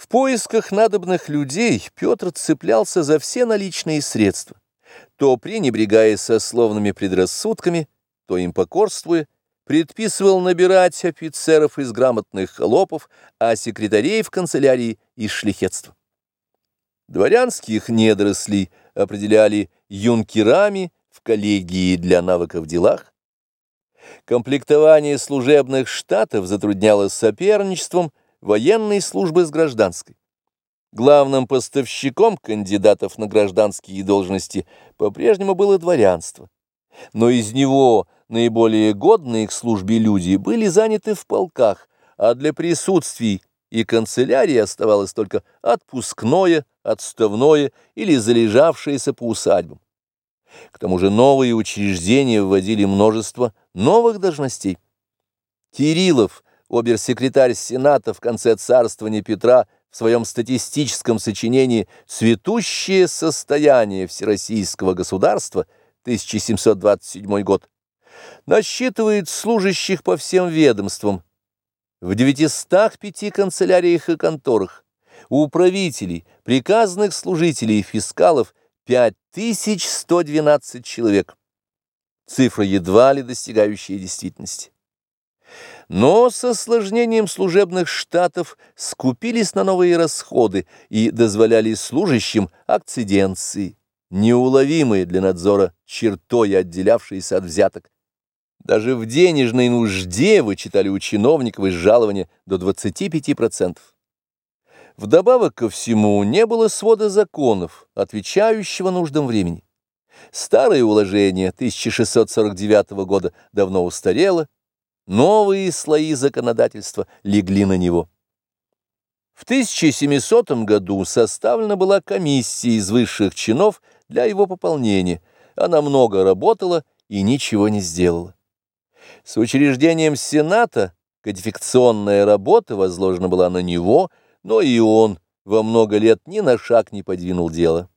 В поисках надобных людей Петр цеплялся за все наличные средства, то пренебрегая сословными предрассудками, то им покорствуя, предписывал набирать офицеров из грамотных холопов, а секретарей в канцелярии из шлихетства. Дворянских недорослей определяли юнкерами в коллегии для навыков в делах. Комплектование служебных штатов затруднялось соперничеством военной службы с гражданской. Главным поставщиком кандидатов на гражданские должности по-прежнему было дворянство. Но из него наиболее годные к службе люди были заняты в полках, а для присутствий и канцелярии оставалось только отпускное, отставное или залежавшееся по усадьбам. К тому же новые учреждения вводили множество новых должностей. Кириллов – обер-секретарь Сената в конце царствования Петра в своем статистическом сочинении «Цветущее состояние всероссийского государства» 1727 год насчитывает служащих по всем ведомствам в 905 канцеляриях и конторах, у управителей, приказных служителей и фискалов 5112 человек. Цифра едва ли достигающая действительности. Но с осложнением служебных штатов скупились на новые расходы и дозволяли служащим акциденции, неуловимые для надзора чертой, отделявшиеся от взяток. Даже в денежной нужде вычитали у чиновников из жалования до 25%. Вдобавок ко всему не было свода законов, отвечающего нуждам времени. Старое уложение 1649 года давно устарело, Новые слои законодательства легли на него. В 1700 году составлена была комиссия из высших чинов для его пополнения. Она много работала и ничего не сделала. С учреждением Сената кодификационная работа возложена была на него, но и он во много лет ни на шаг не подвинул дело.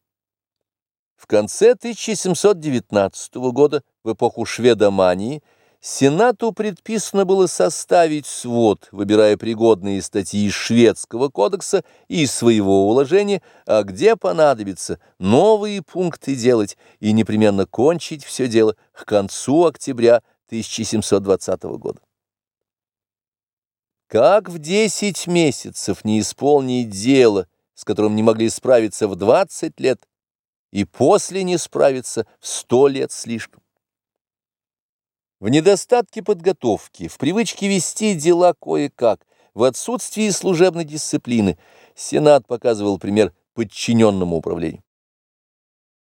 В конце 1719 года, в эпоху шведомании, Сенату предписано было составить свод, выбирая пригодные статьи из шведского кодекса и своего уложения, а где понадобится новые пункты делать и непременно кончить все дело к концу октября 1720 года. Как в 10 месяцев не исполнить дело, с которым не могли справиться в 20 лет, и после не справиться в 100 лет слишком? В недостатке подготовки, в привычке вести дела кое-как, в отсутствии служебной дисциплины, Сенат показывал пример подчиненному управлению.